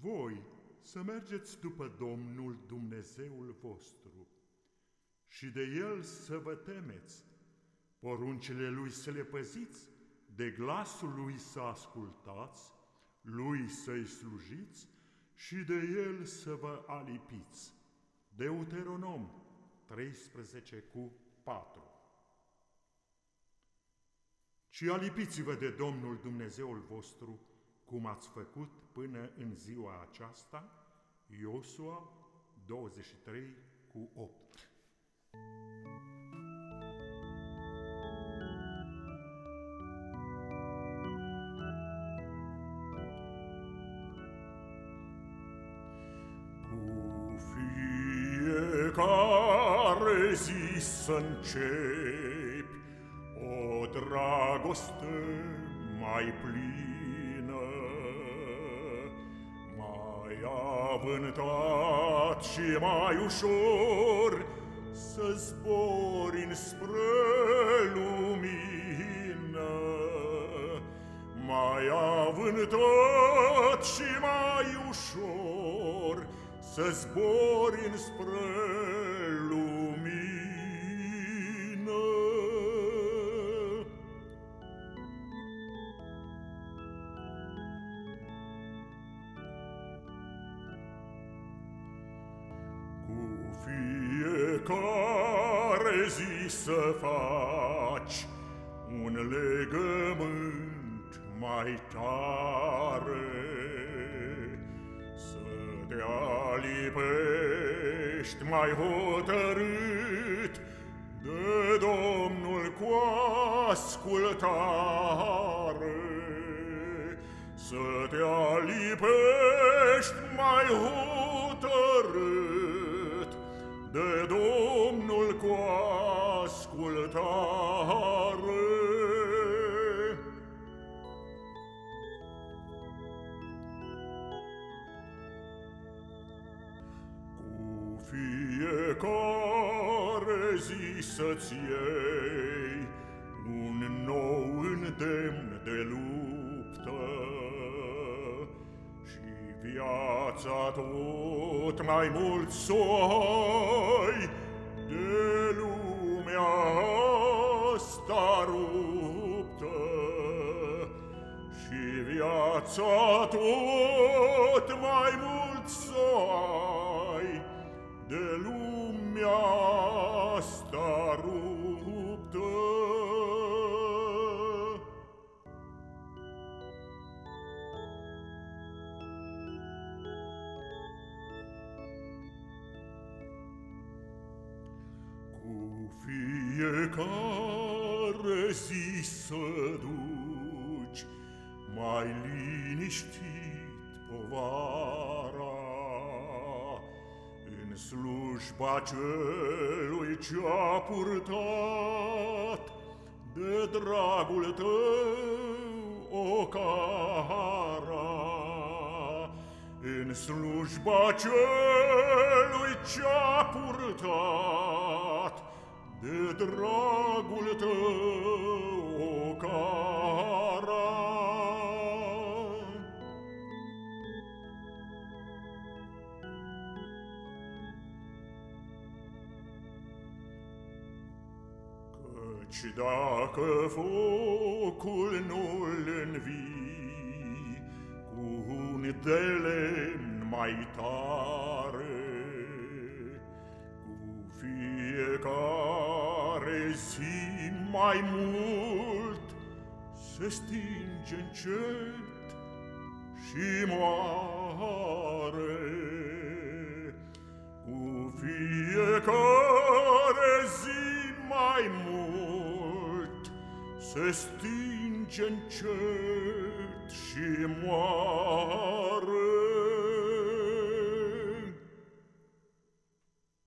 Voi să mergeți după Domnul Dumnezeul vostru și de El să vă temeți, poruncile Lui să le păziți, de glasul Lui să ascultați, Lui să-i slujiți și de El să vă alipiți. Deuteronom 13 cu 4 Și alipiți-vă de Domnul Dumnezeul vostru, cum ați făcut până în ziua aceasta, Iosua 23 cu 8. Cu fiecare zi să începi o dragoste mai plină, avântat și mai ușor să zbori spre lumină, mai avântat și mai ușor să zbori spre fiecare zi să faci un legământ mai tare, să te alipești mai hotărât de Domnul cu ascultare, să te alipești mai hotărât de Domnul cu ascultare. Cu fiecare zi să-ți iei un nou îndemn de luptă, Viața tot mai mult soi viața tot mai mult soi de lumea asta ruptă. Cu fiecare zi să duc mai liniștit povara În slujba celui ce-a purtat de dragul tău o cara În slujba celui ce-a purtat de dragul tău o cara. Căci dacă focul nu-l învii cu un de lemn mai tare, fiecare zi mai mult se stinge încet și moare. Cu fiecare zi mai mult Se stinge încet și moare.